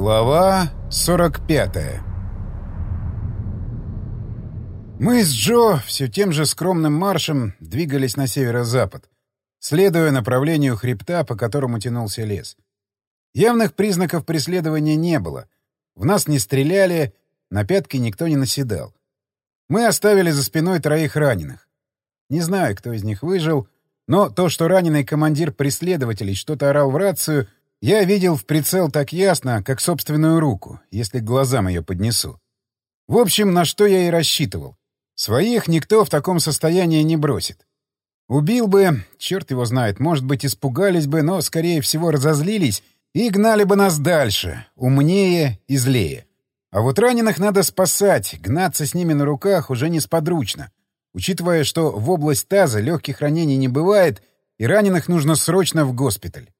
Глава 45 Мы с Джо все тем же скромным маршем двигались на северо-запад, следуя направлению хребта, по которому тянулся лес. Явных признаков преследования не было. В нас не стреляли, на пятки никто не наседал. Мы оставили за спиной троих раненых. Не знаю, кто из них выжил, но то, что раненый командир преследователей что-то орал в рацию, я видел в прицел так ясно, как собственную руку, если к глазам ее поднесу. В общем, на что я и рассчитывал. Своих никто в таком состоянии не бросит. Убил бы, черт его знает, может быть, испугались бы, но, скорее всего, разозлились и гнали бы нас дальше, умнее и злее. А вот раненых надо спасать, гнаться с ними на руках уже несподручно, учитывая, что в область таза легких ранений не бывает, и раненых нужно срочно в госпиталь.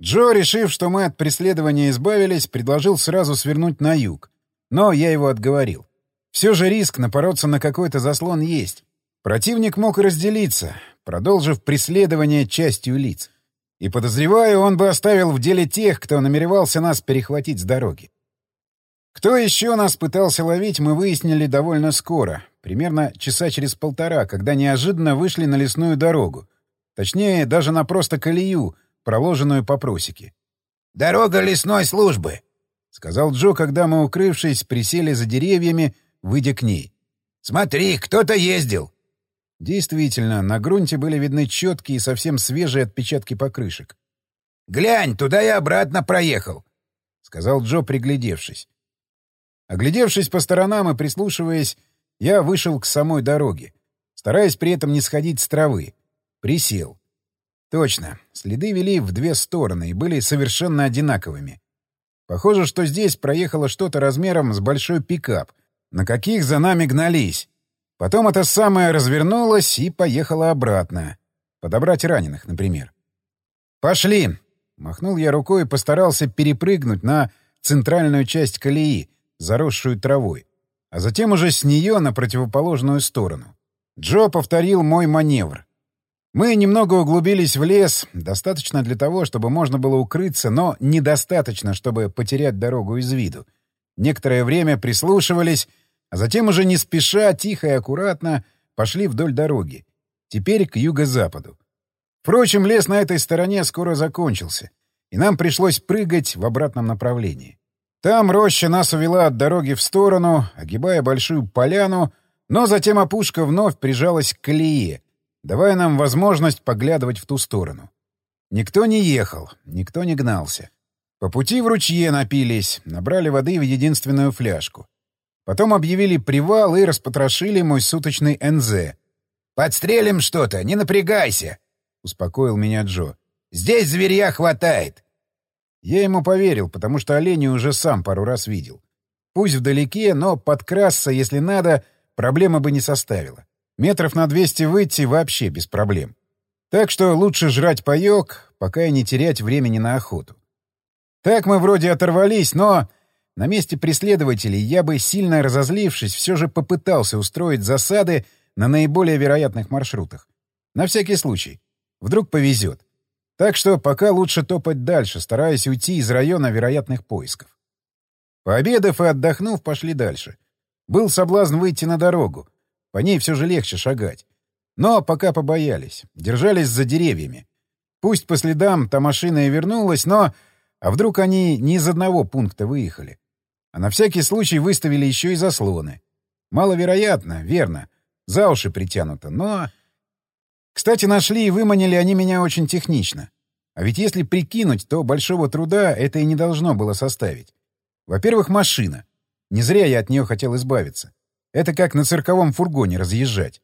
Джо, решив, что мы от преследования избавились, предложил сразу свернуть на юг. Но я его отговорил. Все же риск напороться на какой-то заслон есть. Противник мог разделиться, продолжив преследование частью лиц. И, подозреваю, он бы оставил в деле тех, кто намеревался нас перехватить с дороги. Кто еще нас пытался ловить, мы выяснили довольно скоро, примерно часа через полтора, когда неожиданно вышли на лесную дорогу. Точнее, даже на просто колею, проложенную по просеке. «Дорога лесной службы», — сказал Джо, когда мы, укрывшись, присели за деревьями, выйдя к ней. «Смотри, кто-то ездил». Действительно, на грунте были видны четкие и совсем свежие отпечатки покрышек. «Глянь, туда и обратно проехал», — сказал Джо, приглядевшись. Оглядевшись по сторонам и прислушиваясь, я вышел к самой дороге, стараясь при этом не сходить с травы. Присел. Точно, следы вели в две стороны и были совершенно одинаковыми. Похоже, что здесь проехало что-то размером с большой пикап, на каких за нами гнались. Потом это самое развернулось и поехало обратно. Подобрать раненых, например. «Пошли!» — махнул я рукой и постарался перепрыгнуть на центральную часть колеи, заросшую травой, а затем уже с нее на противоположную сторону. Джо повторил мой маневр. Мы немного углубились в лес, достаточно для того, чтобы можно было укрыться, но недостаточно, чтобы потерять дорогу из виду. Некоторое время прислушивались, а затем уже не спеша, тихо и аккуратно пошли вдоль дороги. Теперь к юго-западу. Впрочем, лес на этой стороне скоро закончился, и нам пришлось прыгать в обратном направлении. Там роща нас увела от дороги в сторону, огибая большую поляну, но затем опушка вновь прижалась к колее, давая нам возможность поглядывать в ту сторону. Никто не ехал, никто не гнался. По пути в ручье напились, набрали воды в единственную фляжку. Потом объявили привал и распотрошили мой суточный НЗ. «Подстрелим что-то, не напрягайся!» — успокоил меня Джо. «Здесь зверья хватает!» Я ему поверил, потому что оленя уже сам пару раз видел. Пусть вдалеке, но подкрасться, если надо, проблема бы не составила. Метров на 200 выйти вообще без проблем. Так что лучше жрать паёк, пока и не терять времени на охоту. Так мы вроде оторвались, но на месте преследователей я бы, сильно разозлившись, все же попытался устроить засады на наиболее вероятных маршрутах. На всякий случай. Вдруг повезет. Так что пока лучше топать дальше, стараясь уйти из района вероятных поисков. Пообедав и отдохнув, пошли дальше. Был соблазн выйти на дорогу, по ней все же легче шагать. Но пока побоялись, держались за деревьями. Пусть по следам та машина и вернулась, но... А вдруг они не из одного пункта выехали? А на всякий случай выставили еще и заслоны. Маловероятно, верно. За уши притянуто, но... Кстати, нашли и выманили они меня очень технично. А ведь если прикинуть, то большого труда это и не должно было составить. Во-первых, машина. Не зря я от нее хотел избавиться. Это как на цирковом фургоне разъезжать.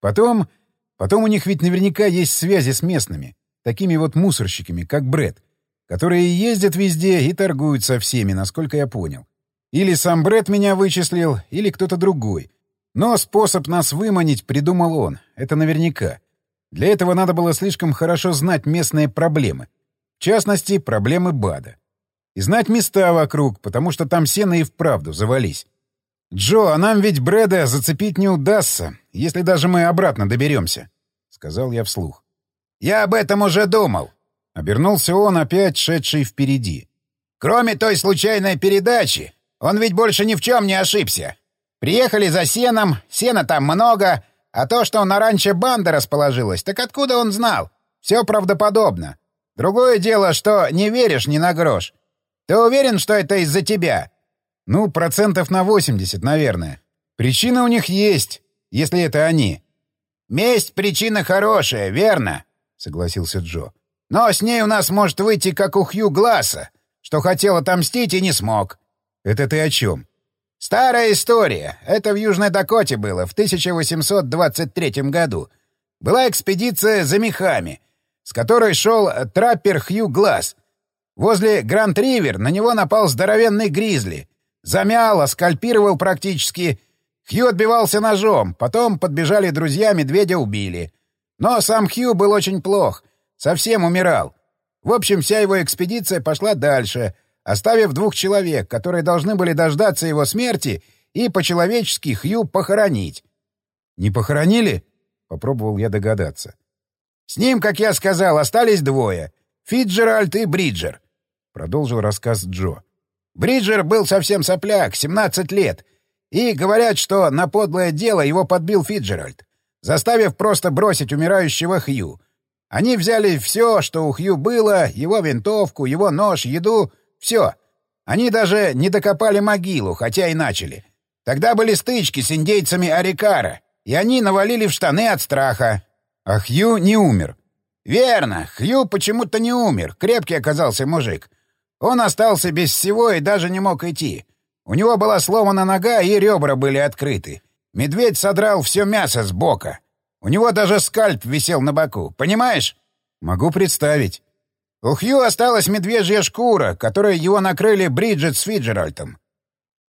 Потом... Потом у них ведь наверняка есть связи с местными, такими вот мусорщиками, как Бред, которые ездят везде и торгуют со всеми, насколько я понял. Или сам Бред меня вычислил, или кто-то другой. Но способ нас выманить придумал он, это наверняка. Для этого надо было слишком хорошо знать местные проблемы. В частности, проблемы БАДа. И знать места вокруг, потому что там сено и вправду завались. «Джо, а нам ведь Брэда зацепить не удастся, если даже мы обратно доберемся», — сказал я вслух. «Я об этом уже думал», — обернулся он, опять шедший впереди. Кроме той случайной передачи, он ведь больше ни в чем не ошибся. Приехали за сеном, сена там много, а то, что на ранче банда расположилась, так откуда он знал? Все правдоподобно. Другое дело, что не веришь ни на грош. Ты уверен, что это из-за тебя? Ну, процентов на 80, наверное. Причина у них есть, если это они. Месть — причина хорошая, верно? — согласился Джо. Но с ней у нас может выйти, как у Хью Гласса, что хотел отомстить и не смог. Это ты о чем? Старая история. Это в Южной Дакоте было, в 1823 году. Была экспедиция за мехами, с которой шел траппер Хью Глаз. Возле Гранд-Ривер на него напал здоровенный гризли. Замял, оскальпировал практически. Хью отбивался ножом, потом подбежали друзья, медведя убили. Но сам Хью был очень плох, совсем умирал. В общем, вся его экспедиция пошла дальше, оставив двух человек, которые должны были дождаться его смерти и по-человечески Хью похоронить. «Не похоронили?» — попробовал я догадаться. «С ним, как я сказал, остались двое — Фитджеральд и Бриджер», — продолжил рассказ Джо. «Бриджер был совсем сопляк, 17 лет, и говорят, что на подлое дело его подбил Фитджеральд, заставив просто бросить умирающего Хью. Они взяли все, что у Хью было, его винтовку, его нож, еду — все. Они даже не докопали могилу, хотя и начали. Тогда были стычки с индейцами Арикара, и они навалили в штаны от страха. А Хью не умер. Верно, Хью почему-то не умер, крепкий оказался мужик. Он остался без всего и даже не мог идти. У него была сломана нога, и ребра были открыты. Медведь содрал все мясо с бока. У него даже скальп висел на боку. Понимаешь? Могу представить. У Хью осталась медвежья шкура, которой его накрыли Бриджит с Фиджеральтом.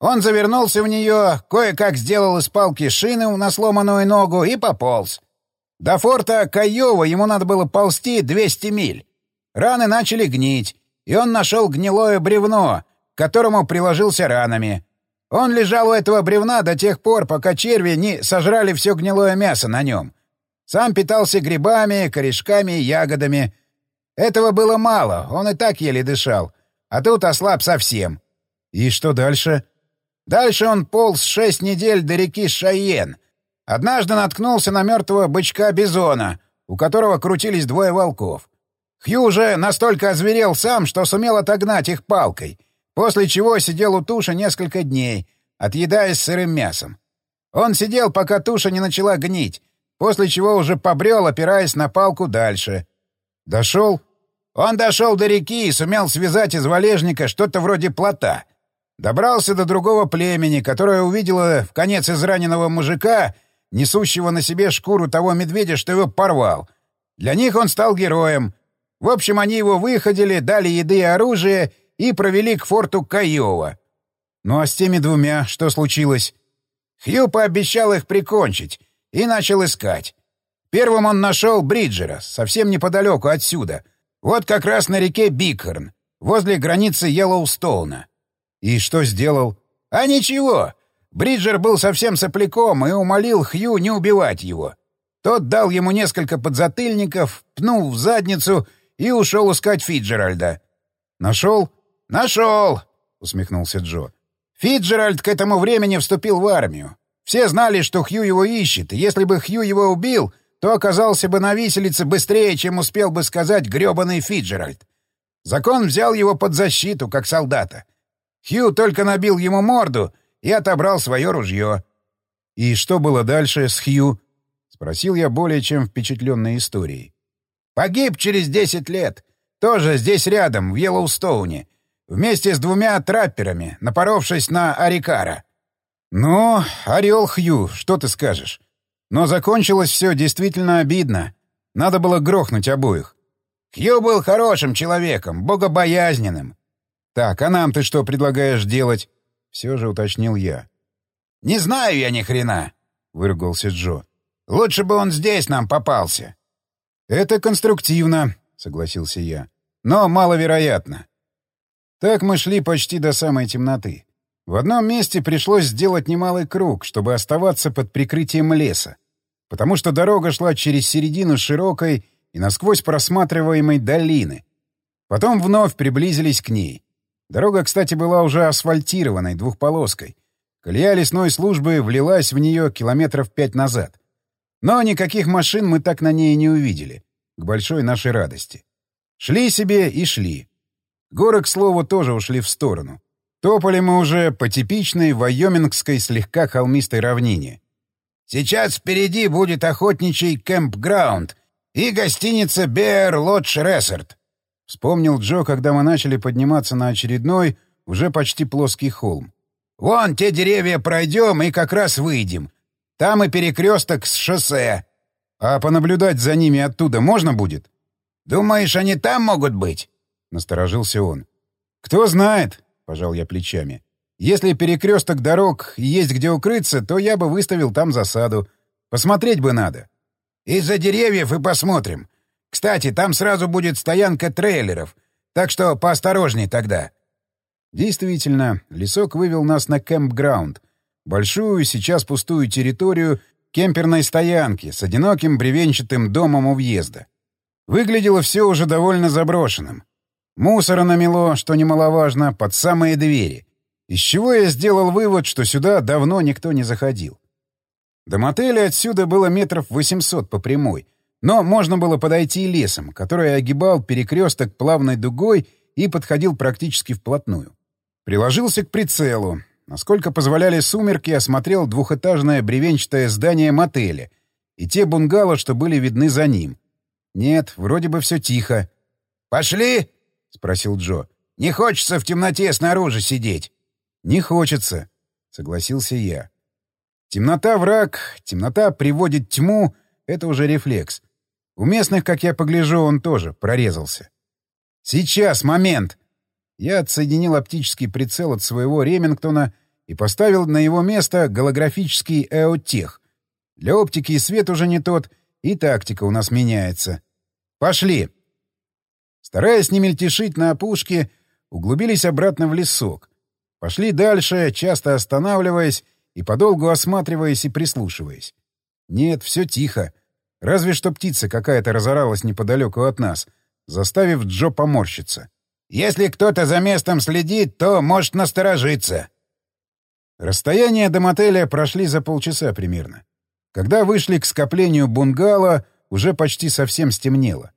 Он завернулся в нее, кое-как сделал из палки шины на сломанную ногу и пополз. До форта Каева ему надо было ползти 200 миль. Раны начали гнить, и он нашел гнилое бревно, к которому приложился ранами. Он лежал у этого бревна до тех пор, пока черви не сожрали все гнилое мясо на нем. Сам питался грибами, корешками и ягодами. Этого было мало, он и так еле дышал. А тут ослаб совсем. И что дальше? Дальше он полз шесть недель до реки Шайен. Однажды наткнулся на мертвого бычка-бизона, у которого крутились двое волков. Хью уже настолько озверел сам, что сумел отогнать их палкой, после чего сидел у туши несколько дней, отъедаясь сырым мясом. Он сидел, пока туша не начала гнить, после чего уже побрел, опираясь на палку дальше. Дошел? Он дошел до реки и сумел связать из валежника что-то вроде плота. Добрался до другого племени, которое увидело в конец израненного мужика, несущего на себе шкуру того медведя, что его порвал. Для них он стал героем. В общем, они его выходили, дали еды и оружие и провели к форту Каева. Ну а с теми двумя что случилось? Хью пообещал их прикончить, и начал искать. Первым он нашел Бриджера, совсем неподалеку отсюда. Вот как раз на реке Бикхорн, возле границы Йеллоустоуна. И что сделал? А ничего. Бриджер был совсем сопляком и умолил Хью не убивать его. Тот дал ему несколько подзатыльников, пнул в задницу и ушел искать Фиджеральда. «Нашел?» «Нашел!» — усмехнулся Джо. Фиджеральд к этому времени вступил в армию. Все знали, что Хью его ищет, и если бы Хью его убил, то оказался бы на виселице быстрее, чем успел бы сказать грёбаный Фиджеральд. Закон взял его под защиту, как солдата. Хью только набил ему морду и отобрал свое ружье. «И что было дальше с Хью?» — спросил я более чем впечатленной историей. «Погиб через десять лет. Тоже здесь рядом, в Йеллоустоуне. Вместе с двумя трапперами, напоровшись на Арикара. «Ну, орел Хью, что ты скажешь? Но закончилось все действительно обидно. Надо было грохнуть обоих». «Хью был хорошим человеком, богобоязненным». «Так, а нам ты что предлагаешь делать?» — все же уточнил я. «Не знаю я ни хрена», — выругался Джо. «Лучше бы он здесь нам попался». «Это конструктивно», — согласился я. «Но маловероятно». Так мы шли почти до самой темноты. В одном месте пришлось сделать немалый круг, чтобы оставаться под прикрытием леса, потому что дорога шла через середину широкой и насквозь просматриваемой долины. Потом вновь приблизились к ней. Дорога, кстати, была уже асфальтированной, двухполоской. Колея лесной службы влилась в нее километров пять назад. Но никаких машин мы так на ней не увидели, к большой нашей радости. Шли себе и шли. Горы, к слову, тоже ушли в сторону. Топали мы уже по типичной вайомингской слегка холмистой равнине. «Сейчас впереди будет охотничий кемпграунд и гостиница «Беар Лодж Рессорт», — вспомнил Джо, когда мы начали подниматься на очередной, уже почти плоский холм. «Вон те деревья пройдем и как раз выйдем. Там и перекресток с шоссе. А понаблюдать за ними оттуда можно будет?» «Думаешь, они там могут быть?» — насторожился он. «Кто знает», — пожал я плечами. «Если перекресток дорог есть где укрыться, то я бы выставил там засаду. Посмотреть бы надо». «Из-за деревьев и посмотрим. Кстати, там сразу будет стоянка трейлеров, так что поосторожней тогда». Действительно, лесок вывел нас на кемпграунд, большую, сейчас пустую территорию кемперной стоянки с одиноким бревенчатым домом у въезда. Выглядело все уже довольно заброшенным. Мусора намело, что немаловажно, под самые двери. Из чего я сделал вывод, что сюда давно никто не заходил. До мотеля отсюда было метров 800 по прямой, но можно было подойти лесом, который огибал перекресток плавной дугой и подходил практически вплотную. Приложился к прицелу. Насколько позволяли сумерки, осмотрел двухэтажное бревенчатое здание мотеля и те бунгало, что были видны за ним. Нет, вроде бы все тихо. «Пошли!» — спросил Джо. «Не хочется в темноте снаружи сидеть». «Не хочется», — согласился я. Темнота — враг, темнота приводит тьму — это уже рефлекс. У местных, как я погляжу, он тоже прорезался. «Сейчас, момент!» Я отсоединил оптический прицел от своего Ремингтона и поставил на его место голографический «Эотех». Для оптики и свет уже не тот, и тактика у нас меняется. «Пошли!» Стараясь не мельтешить на опушке, углубились обратно в лесок. Пошли дальше, часто останавливаясь и подолгу осматриваясь и прислушиваясь. Нет, все тихо. Разве что птица какая-то разоралась неподалеку от нас, заставив Джо поморщиться. «Если кто-то за местом следит, то может насторожиться». Расстояние до мотеля прошли за полчаса примерно. Когда вышли к скоплению бунгало, уже почти совсем стемнело.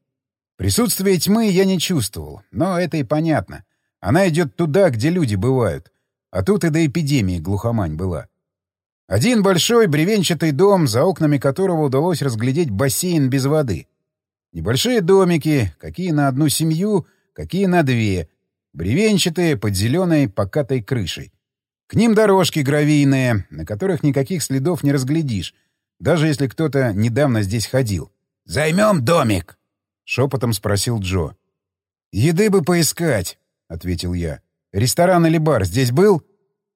Присутствие тьмы я не чувствовал, но это и понятно. Она идет туда, где люди бывают. А тут и до эпидемии глухомань была. Один большой бревенчатый дом, за окнами которого удалось разглядеть бассейн без воды. Небольшие домики, какие на одну семью, какие на две. Бревенчатые, под зеленой покатой крышей. К ним дорожки гравийные, на которых никаких следов не разглядишь, даже если кто-то недавно здесь ходил. «Займем домик!» — шепотом спросил Джо. «Еды бы поискать», — ответил я. «Ресторан или бар здесь был?»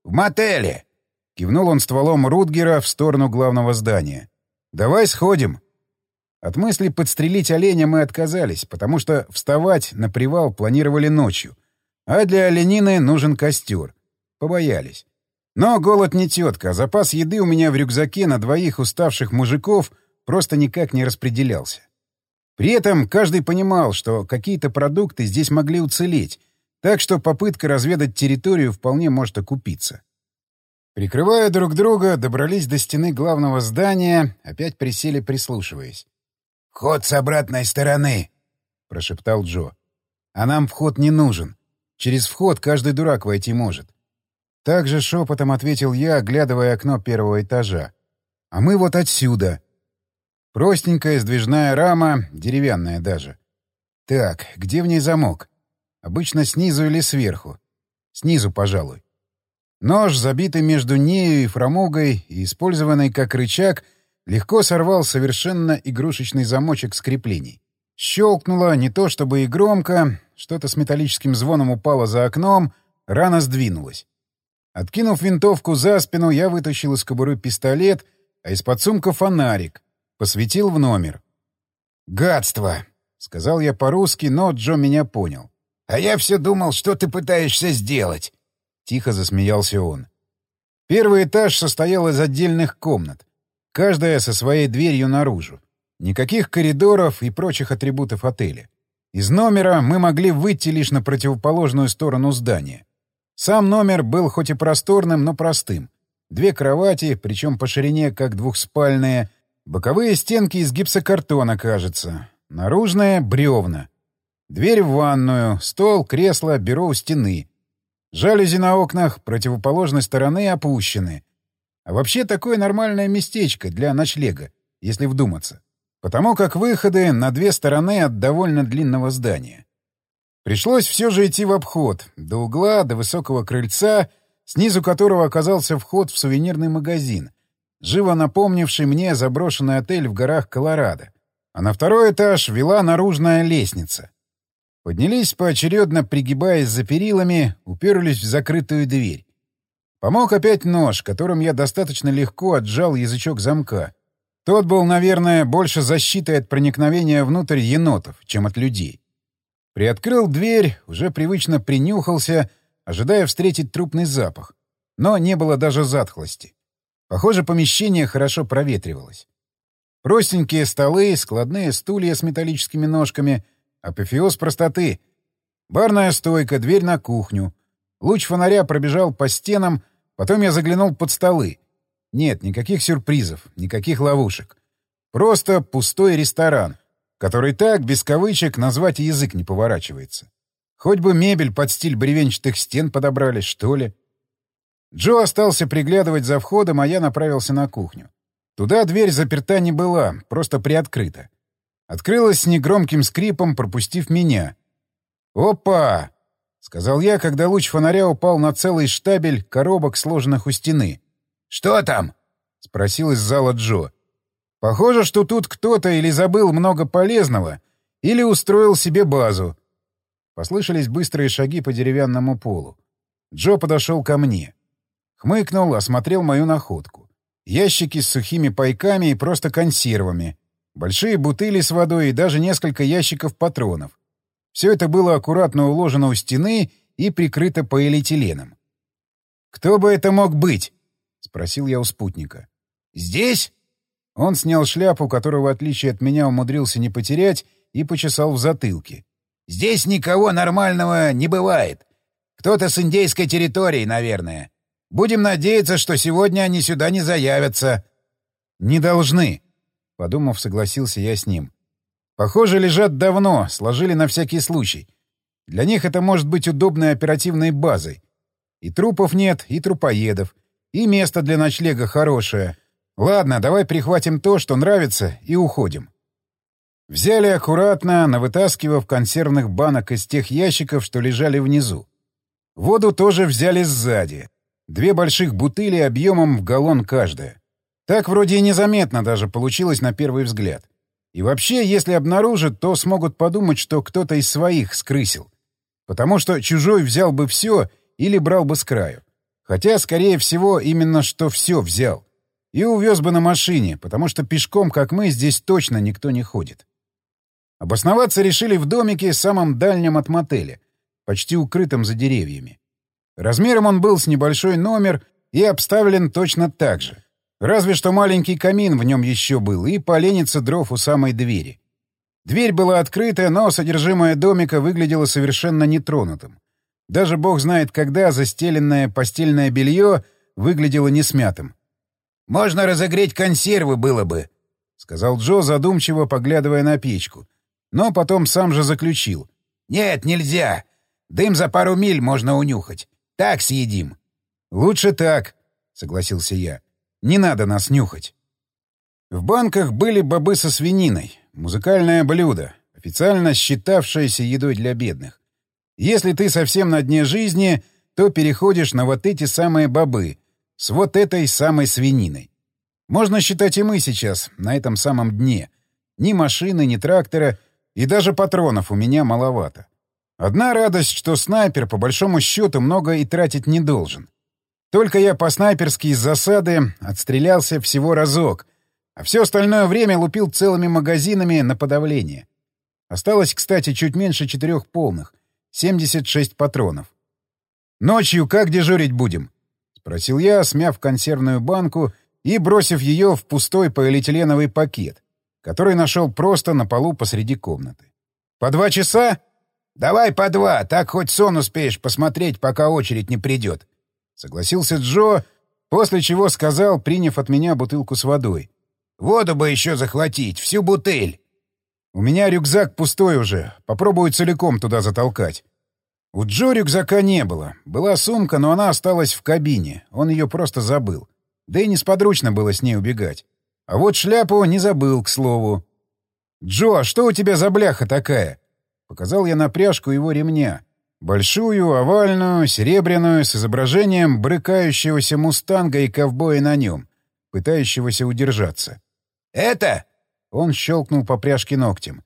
«В мотеле!» — кивнул он стволом Рутгера в сторону главного здания. «Давай сходим». От мысли подстрелить оленя мы отказались, потому что вставать на привал планировали ночью. А для оленины нужен костер. Побоялись. Но голод не тетка, а запас еды у меня в рюкзаке на двоих уставших мужиков просто никак не распределялся. При этом каждый понимал, что какие-то продукты здесь могли уцелеть, так что попытка разведать территорию вполне может окупиться. Прикрывая друг друга, добрались до стены главного здания, опять присели, прислушиваясь. «Вход с обратной стороны», — прошептал Джо. «А нам вход не нужен. Через вход каждый дурак войти может». Так же шепотом ответил я, оглядывая окно первого этажа. «А мы вот отсюда». Простенькая сдвижная рама, деревянная даже. Так, где в ней замок? Обычно снизу или сверху. Снизу, пожалуй. Нож, забитый между нею и фрамугой и использованный как рычаг, легко сорвал совершенно игрушечный замочек скреплений. Щелкнуло не то чтобы и громко, что-то с металлическим звоном упало за окном, рана сдвинулась. Откинув винтовку за спину, я вытащил из кобуры пистолет, а из-под сумка фонарик — Посветил в номер. «Гадство!» — сказал я по-русски, но Джо меня понял. «А я все думал, что ты пытаешься сделать!» Тихо засмеялся он. Первый этаж состоял из отдельных комнат, каждая со своей дверью наружу. Никаких коридоров и прочих атрибутов отеля. Из номера мы могли выйти лишь на противоположную сторону здания. Сам номер был хоть и просторным, но простым. Две кровати, причем по ширине как двухспальные, боковые стенки из гипсокартона, кажется, наружная — бревна. Дверь в ванную, стол, кресло, бюро у стены. Жалюзи на окнах противоположной стороны опущены. А вообще такое нормальное местечко для ночлега, если вдуматься. Потому как выходы на две стороны от довольно длинного здания. Пришлось все же идти в обход, до угла, до высокого крыльца, снизу которого оказался вход в сувенирный магазин, живо напомнивший мне заброшенный отель в горах Колорадо. А на второй этаж вела наружная лестница. Поднялись поочередно, пригибаясь за перилами, уперлись в закрытую дверь. Помог опять нож, которым я достаточно легко отжал язычок замка. Тот был, наверное, больше защитой от проникновения внутрь енотов, чем от людей. Приоткрыл дверь, уже привычно принюхался, ожидая встретить трупный запах. Но не было даже затхлости. Похоже, помещение хорошо проветривалось. Простенькие столы, складные стулья с металлическими ножками, апофеоз простоты. Барная стойка, дверь на кухню. Луч фонаря пробежал по стенам, потом я заглянул под столы. Нет, никаких сюрпризов, никаких ловушек. Просто пустой ресторан, который так, без кавычек, назвать язык не поворачивается. Хоть бы мебель под стиль бревенчатых стен подобрали, что ли. Джо остался приглядывать за входом, а я направился на кухню. Туда дверь заперта не была, просто приоткрыта. Открылась с негромким скрипом, пропустив меня. «Опа!» — сказал я, когда луч фонаря упал на целый штабель коробок, сложенных у стены. «Что там?» — спросил из зала Джо. «Похоже, что тут кто-то или забыл много полезного, или устроил себе базу». Послышались быстрые шаги по деревянному полу. Джо подошел ко мне. Хмыкнул, осмотрел мою находку. Ящики с сухими пайками и просто консервами. Большие бутыли с водой и даже несколько ящиков патронов. Все это было аккуратно уложено у стены и прикрыто полиэтиленом. «Кто бы это мог быть?» — спросил я у спутника. «Здесь?» Он снял шляпу, которую, в отличие от меня, умудрился не потерять, и почесал в затылке. «Здесь никого нормального не бывает. Кто-то с индейской территории, наверное. Будем надеяться, что сегодня они сюда не заявятся». «Не должны», — подумав, согласился я с ним. «Похоже, лежат давно, сложили на всякий случай. Для них это может быть удобной оперативной базой. И трупов нет, и трупоедов. И место для ночлега хорошее. Ладно, давай прихватим то, что нравится, и уходим. Взяли аккуратно, навытаскивав консервных банок из тех ящиков, что лежали внизу. Воду тоже взяли сзади. Две больших бутыли объемом в галлон каждая. Так вроде и незаметно даже получилось на первый взгляд. И вообще, если обнаружат, то смогут подумать, что кто-то из своих скрысил. Потому что чужой взял бы все или брал бы с краю. Хотя, скорее всего, именно что все взял. И увез бы на машине, потому что пешком, как мы, здесь точно никто не ходит. Обосноваться решили в домике, самом дальнем от мотеля, почти укрытом за деревьями. Размером он был с небольшой номер и обставлен точно так же. Разве что маленький камин в нем еще был и поленница дров у самой двери. Дверь была открыта, но содержимое домика выглядело совершенно нетронутым. Даже бог знает, когда застеленное постельное белье выглядело несмятым. «Можно разогреть консервы было бы», — сказал Джо, задумчиво поглядывая на печку. Но потом сам же заключил. «Нет, нельзя. Дым за пару миль можно унюхать. Так съедим». «Лучше так», — согласился я. «Не надо нас нюхать». В банках были бобы со свининой, музыкальное блюдо, официально считавшееся едой для бедных. Если ты совсем на дне жизни, то переходишь на вот эти самые бобы с вот этой самой свининой. Можно считать и мы сейчас на этом самом дне. Ни машины, ни трактора, и даже патронов у меня маловато. Одна радость, что снайпер, по большому счету, много и тратить не должен. Только я по-снайперски из засады отстрелялся всего разок, а все остальное время лупил целыми магазинами на подавление. Осталось, кстати, чуть меньше четырех полных. 76 патронов. «Ночью как дежурить будем?» — спросил я, смяв консервную банку и бросив ее в пустой полиэтиленовый пакет, который нашел просто на полу посреди комнаты. По два часа? Давай по два, так хоть сон успеешь посмотреть, пока очередь не придет. Согласился Джо, после чего сказал, приняв от меня бутылку с водой. Воду бы еще захватить, всю бутыль. У меня рюкзак пустой уже, попробую целиком туда затолкать. У Джо рюкзака не было. Была сумка, но она осталась в кабине. Он ее просто забыл. Да и несподручно было с ней убегать. А вот шляпу не забыл, к слову. «Джо, а что у тебя за бляха такая?» Показал я на пряжку его ремня. Большую, овальную, серебряную, с изображением брыкающегося мустанга и ковбоя на нем, пытающегося удержаться. «Это?» — он щелкнул по пряжке ногтем.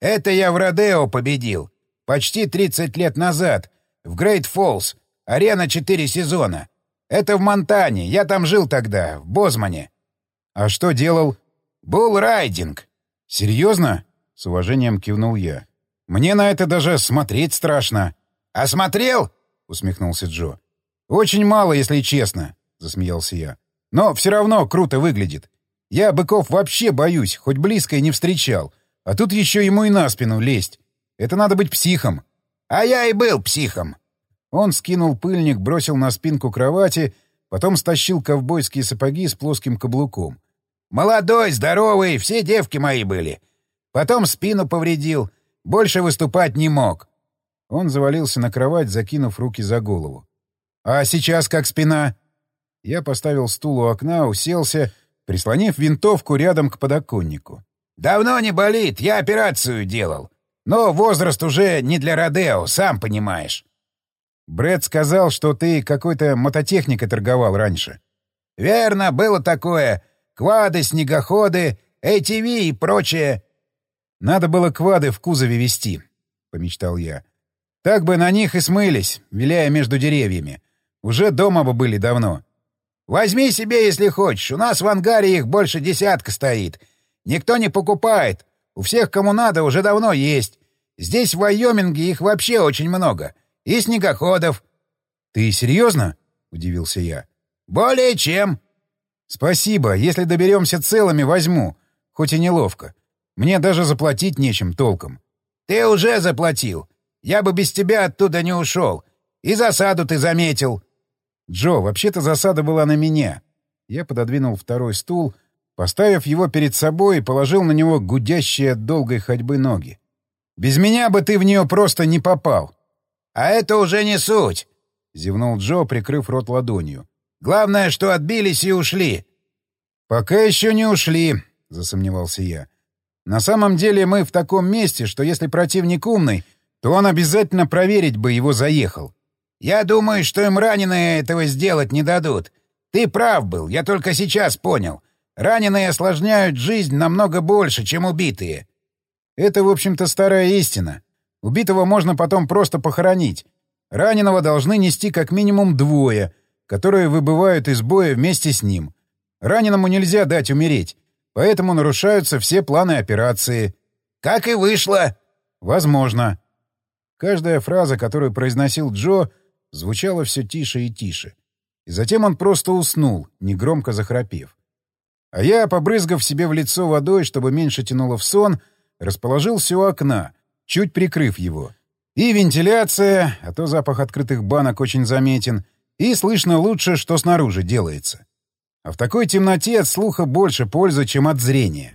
«Это я в Родео победил. Почти 30 лет назад. В Грейт Фоллс. Арена четыре сезона. Это в Монтане. Я там жил тогда, в Бозмане». «А что делал?» «Bull riding». «Серьезно?» — с уважением кивнул я. «Мне на это даже смотреть страшно». «А смотрел?» — усмехнулся Джо. «Очень мало, если честно», — засмеялся я. «Но все равно круто выглядит. Я быков вообще боюсь, хоть близко и не встречал. А тут еще ему и на спину лезть. Это надо быть психом». «А я и был психом». Он скинул пыльник, бросил на спинку кровати, потом стащил ковбойские сапоги с плоским каблуком. «Молодой, здоровый, все девки мои были. Потом спину повредил. Больше выступать не мог. Он завалился на кровать, закинув руки за голову. «А сейчас как спина?» Я поставил стул у окна, уселся, прислонив винтовку рядом к подоконнику. «Давно не болит, я операцию делал. Но возраст уже не для Родео, сам понимаешь». Брэд сказал, что ты какой-то мототехникой торговал раньше. «Верно, было такое. Квады, снегоходы, ATV и прочее. Надо было квады в кузове вести, — помечтал я. Так бы на них и смылись, виляя между деревьями. Уже дома бы были давно. Возьми себе, если хочешь. У нас в ангаре их больше десятка стоит. Никто не покупает. У всех, кому надо, уже давно есть. Здесь, в Вайоминге, их вообще очень много. И снегоходов. — Ты серьезно? — удивился я. — Более чем. — Спасибо. Если доберемся целыми, возьму. Хоть и неловко. Мне даже заплатить нечем толком. — Ты уже заплатил. Я бы без тебя оттуда не ушел. И засаду ты заметил. — Джо, вообще-то засада была на меня. Я пододвинул второй стул, поставив его перед собой и положил на него гудящие от долгой ходьбы ноги. «Без меня бы ты в нее просто не попал». «А это уже не суть», — зевнул Джо, прикрыв рот ладонью. «Главное, что отбились и ушли». «Пока еще не ушли», — засомневался я. На самом деле мы в таком месте, что если противник умный, то он обязательно проверить бы его заехал. Я думаю, что им раненые этого сделать не дадут. Ты прав был, я только сейчас понял. Раненые осложняют жизнь намного больше, чем убитые. Это, в общем-то, старая истина. Убитого можно потом просто похоронить. Раненого должны нести как минимум двое, которые выбывают из боя вместе с ним. Раненому нельзя дать умереть. Поэтому нарушаются все планы операции. Как и вышло. Возможно. Каждая фраза, которую произносил Джо, звучала все тише и тише. И затем он просто уснул, негромко захрапев. А я, побрызгав себе в лицо водой, чтобы меньше тянуло в сон, расположился у окна, чуть прикрыв его. И вентиляция, а то запах открытых банок очень заметен, и слышно лучше, что снаружи делается. А в такой темноте от слуха больше пользы, чем от зрения.